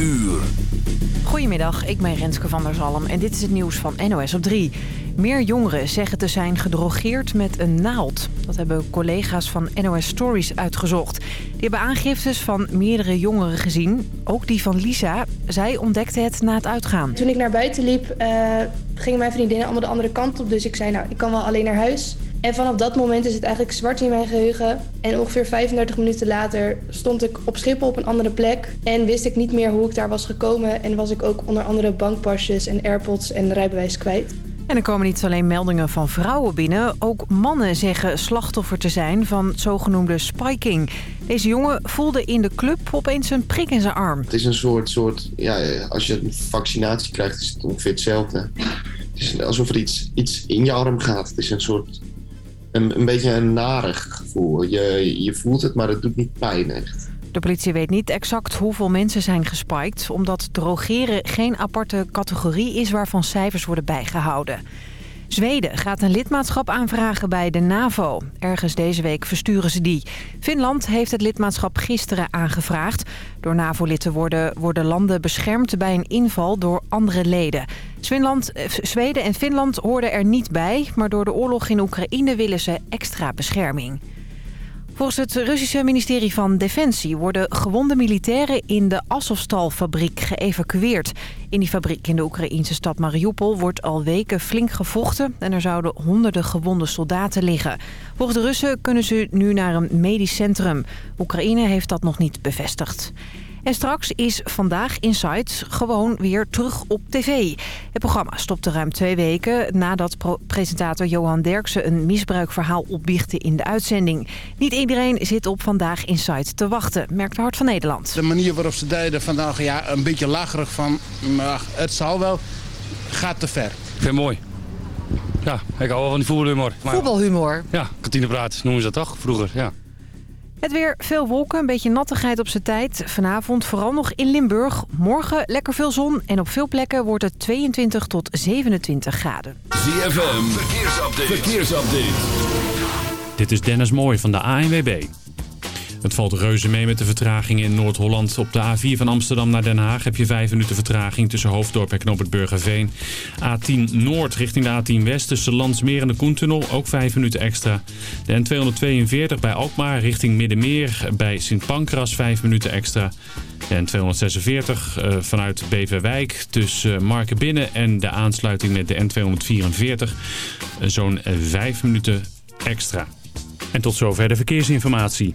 uur. Goedemiddag, ik ben Renske van der Zalm en dit is het nieuws van NOS op 3. Meer jongeren zeggen te zijn gedrogeerd met een naald. Dat hebben collega's van NOS Stories uitgezocht. Die hebben aangiftes van meerdere jongeren gezien. Ook die van Lisa. Zij ontdekte het na het uitgaan. Toen ik naar buiten liep, uh, gingen mijn vriendinnen allemaal de andere kant op. Dus ik zei, nou, ik kan wel alleen naar huis. En vanaf dat moment is het eigenlijk zwart in mijn geheugen. En ongeveer 35 minuten later stond ik op Schiphol op een andere plek. En wist ik niet meer hoe ik daar was gekomen. En was ik ook onder andere bankpasjes en airpods en rijbewijs kwijt. En er komen niet alleen meldingen van vrouwen binnen. Ook mannen zeggen slachtoffer te zijn van zogenoemde spiking. Deze jongen voelde in de club opeens een prik in zijn arm. Het is een soort, soort ja, als je een vaccinatie krijgt is het ongeveer hetzelfde. Het is alsof er iets, iets in je arm gaat. Het is een soort een, een beetje een narig gevoel. Je, je voelt het, maar het doet niet pijn echt. De politie weet niet exact hoeveel mensen zijn gespiked... omdat drogeren geen aparte categorie is waarvan cijfers worden bijgehouden. Zweden gaat een lidmaatschap aanvragen bij de NAVO. Ergens deze week versturen ze die. Finland heeft het lidmaatschap gisteren aangevraagd. Door NAVO-lid te worden worden landen beschermd bij een inval door andere leden. Eh, Zweden en Finland hoorden er niet bij... maar door de oorlog in Oekraïne willen ze extra bescherming. Volgens het Russische ministerie van Defensie worden gewonde militairen in de Azovstal-fabriek geëvacueerd. In die fabriek in de Oekraïnse stad Mariupol wordt al weken flink gevochten en er zouden honderden gewonde soldaten liggen. Volgens de Russen kunnen ze nu naar een medisch centrum. Oekraïne heeft dat nog niet bevestigd. En straks is Vandaag Insight gewoon weer terug op tv. Het programma stopte ruim twee weken nadat presentator Johan Derksen een misbruikverhaal opbiechte in de uitzending. Niet iedereen zit op Vandaag Insight te wachten, merkt Hart van Nederland. De manier waarop ze deden vandaag, ja, een beetje lacherig van, maar het zal wel, gaat te ver. Ik vind het mooi. Ja, ik hou wel van die voetbalhumor. Voetbalhumor? Ja, kantinepraat noemen ze dat toch, vroeger, ja. Het weer, veel wolken, een beetje nattigheid op zijn tijd. Vanavond vooral nog in Limburg. Morgen lekker veel zon en op veel plekken wordt het 22 tot 27 graden. ZFM, verkeersupdate. verkeersupdate. Dit is Dennis Mooij van de ANWB. Het valt reuze mee met de vertraging in Noord-Holland. Op de A4 van Amsterdam naar Den Haag heb je 5 minuten vertraging tussen Hoofddorp en Knoop het Burgerveen. A10 Noord richting de A10 West tussen Landsmeer en de Koentunnel ook 5 minuten extra. De N242 bij Alkmaar richting Middenmeer bij Sint Pancras 5 minuten extra. De N246 uh, vanuit Beverwijk tussen Markenbinnen en de aansluiting met de N244 uh, zo'n 5 minuten extra. En tot zover de verkeersinformatie.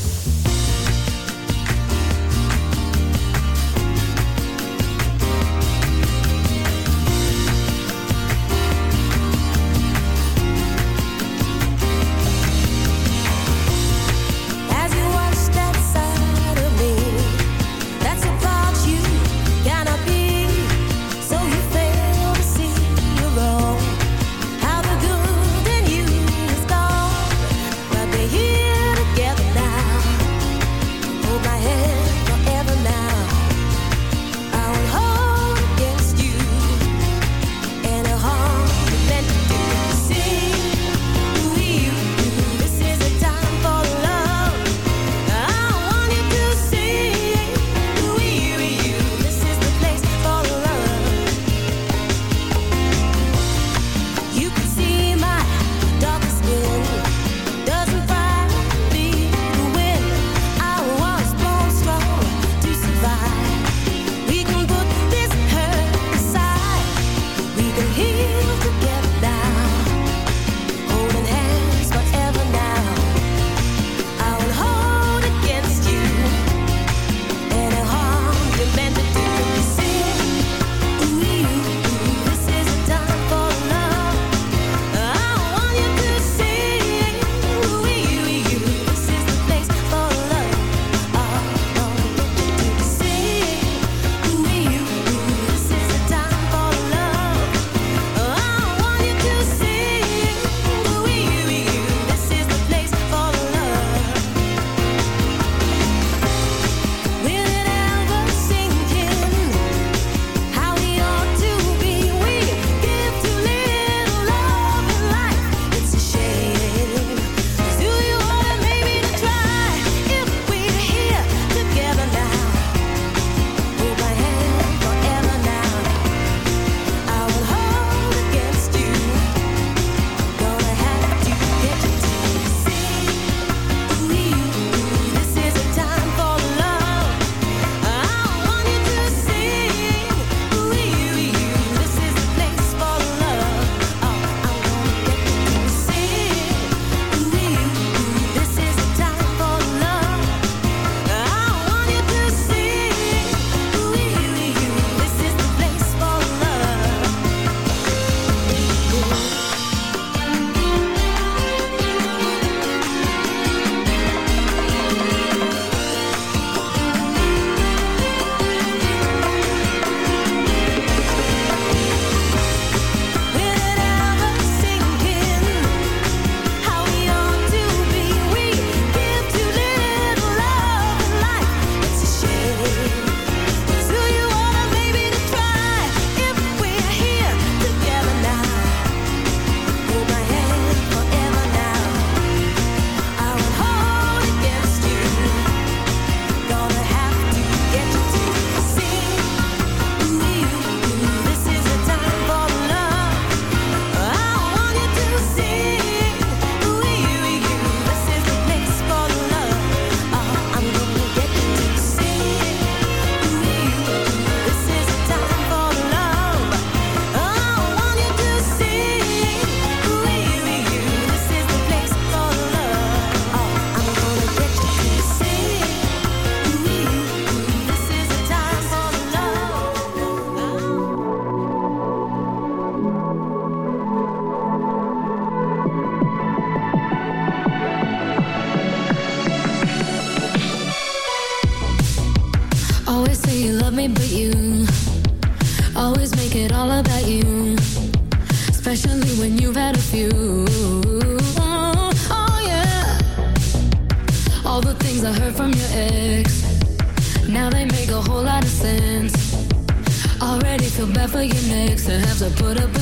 you next. I have to put up.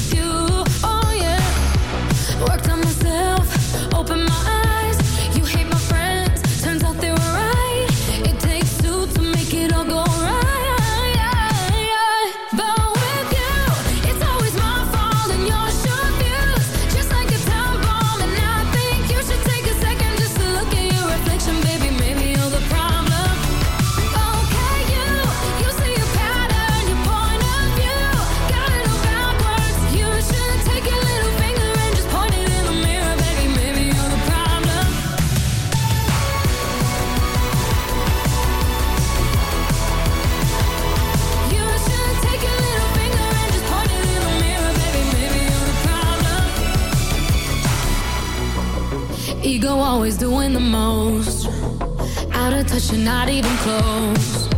not even close.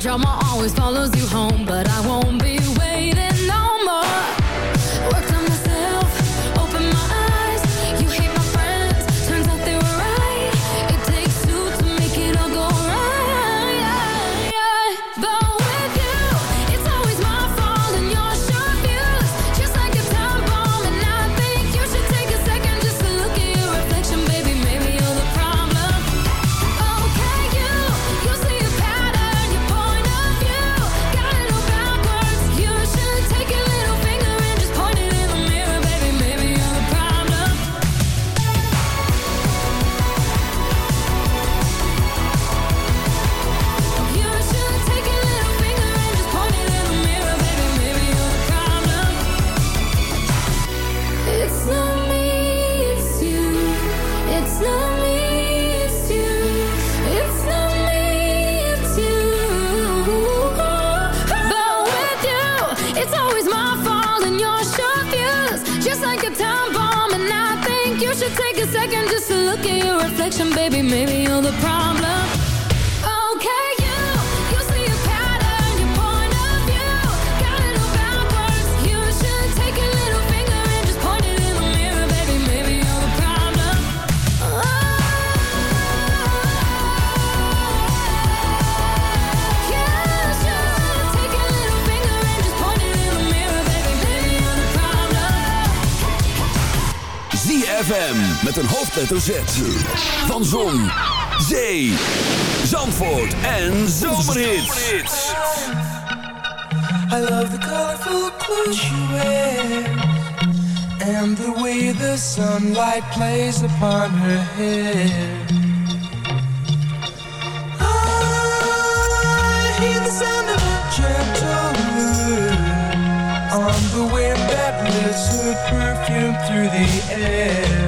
Drama always follows you home But I won't hoofdletter Van Zon, Zee, Zandvoort en Zomerhits. I love the colorful clothes you wear. And the way the sunlight plays upon her hair. I hear the sound of a gentle moon. On the wind that lifts her perfume through the air.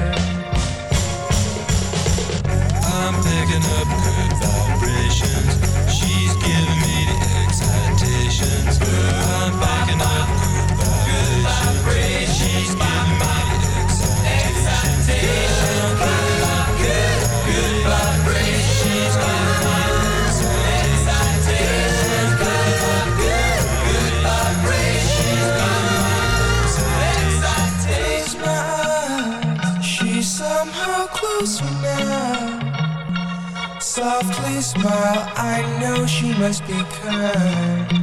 number. I know she must be kind.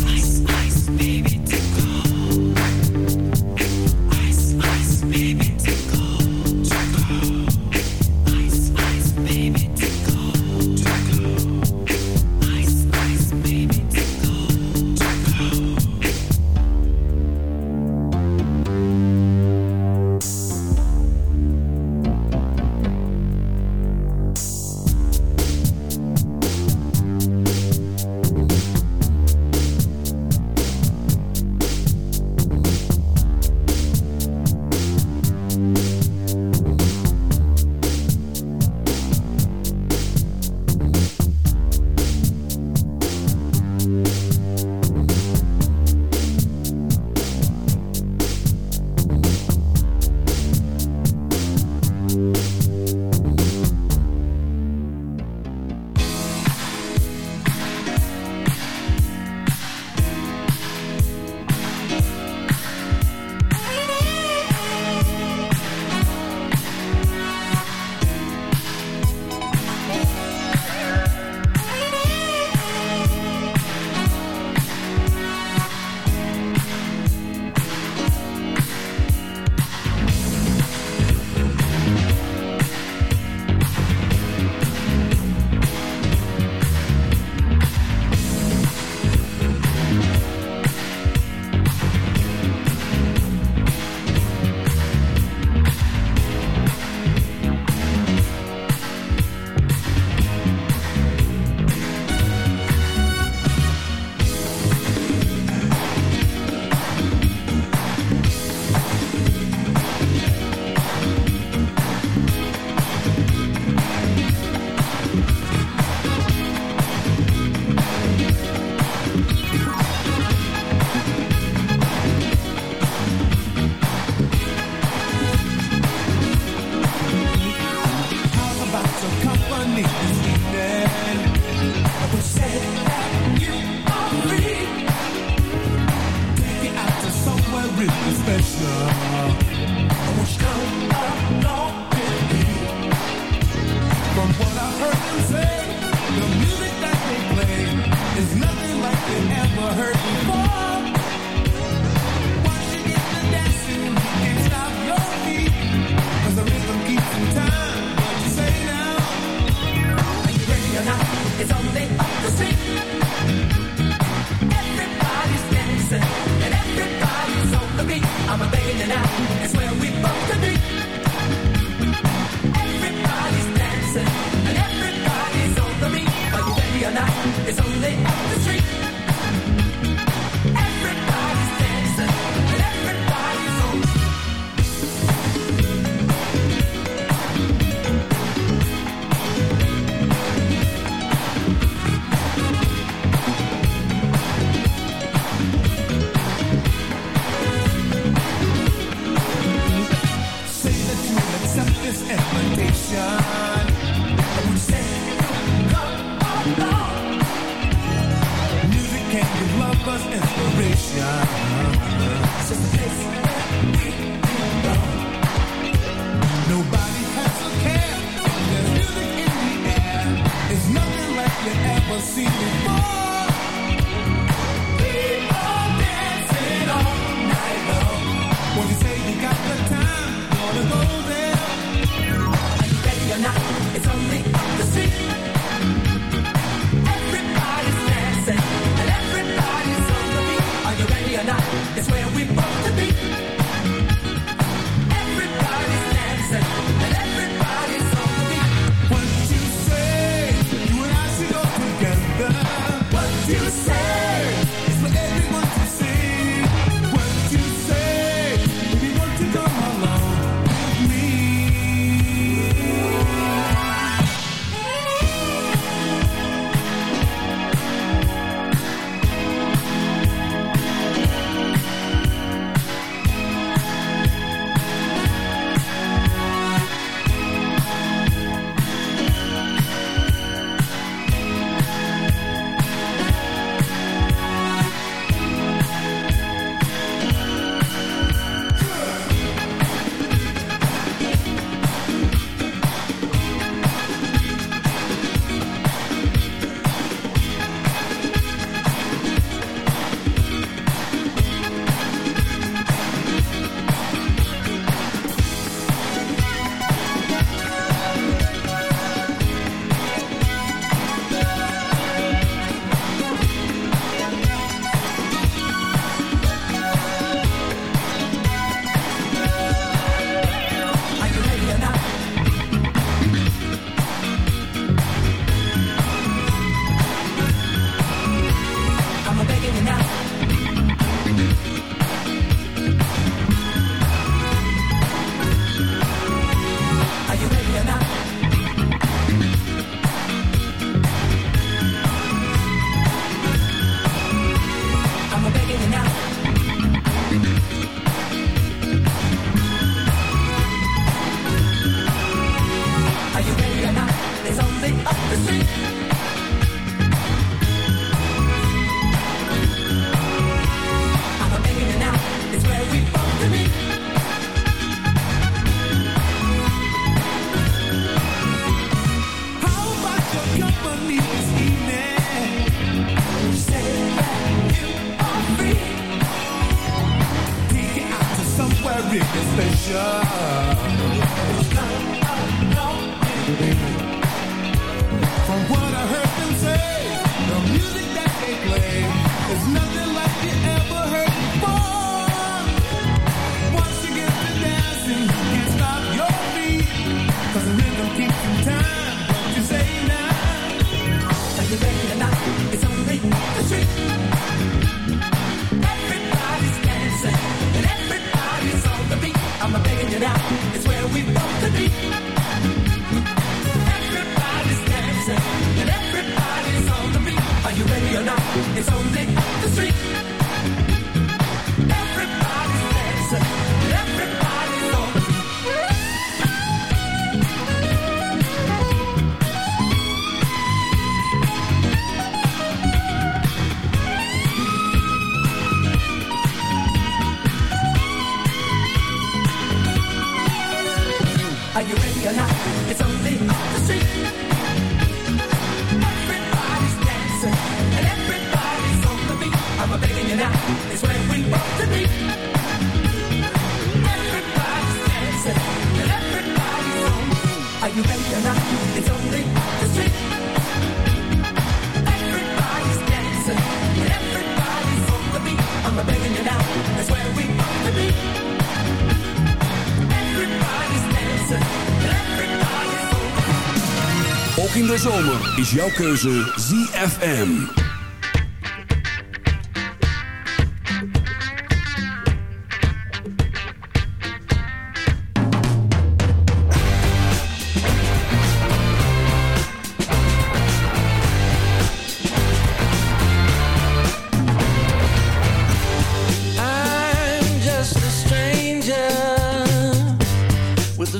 de zomer is jouw keuze ZFM.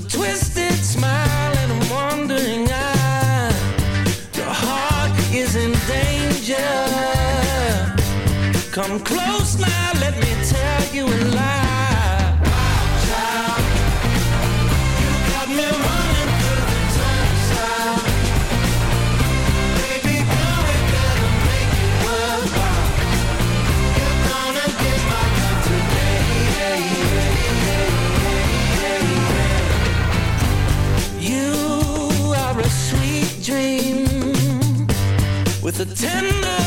twisted Come close now, let me tell you a lie. Child, you got me running through the. Baby. You're gonna get my today. You are a sweet dream with a tender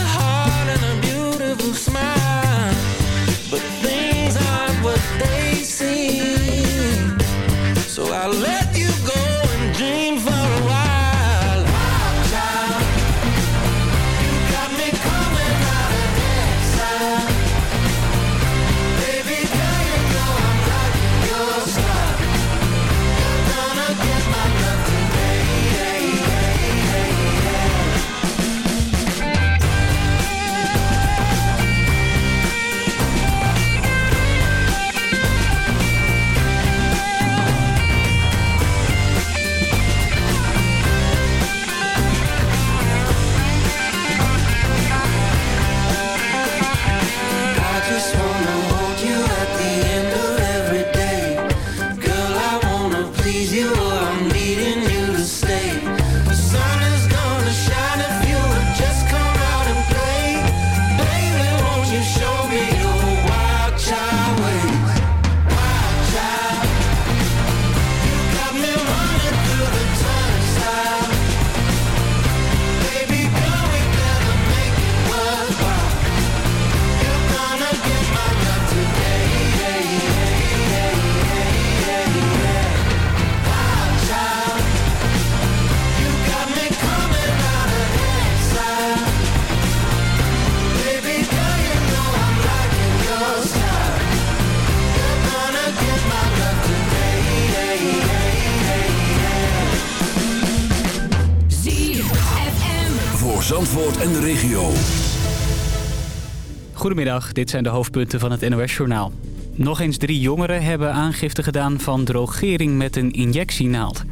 Goedemiddag, dit zijn de hoofdpunten van het NOS-journaal. Nog eens drie jongeren hebben aangifte gedaan van drogering met een injectienaald.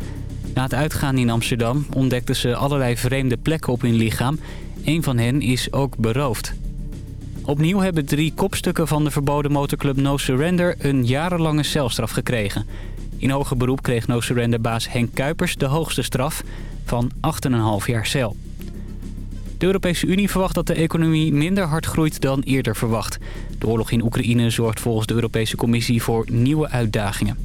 Na het uitgaan in Amsterdam ontdekten ze allerlei vreemde plekken op hun lichaam. Een van hen is ook beroofd. Opnieuw hebben drie kopstukken van de verboden motorclub No Surrender... een jarenlange celstraf gekregen. In hoger beroep kreeg No Surrender-baas Henk Kuipers de hoogste straf van 8,5 jaar cel. De Europese Unie verwacht dat de economie minder hard groeit dan eerder verwacht. De oorlog in Oekraïne zorgt volgens de Europese Commissie voor nieuwe uitdagingen.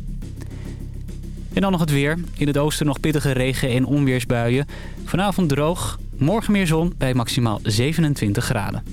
En dan nog het weer. In het oosten nog pittige regen- en onweersbuien. Vanavond droog, morgen meer zon bij maximaal 27 graden.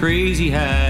crazy high.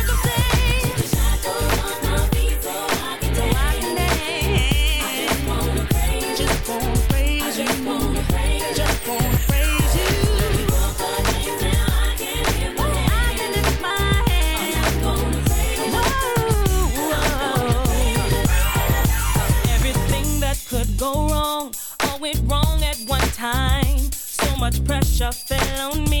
Joshua fell on me.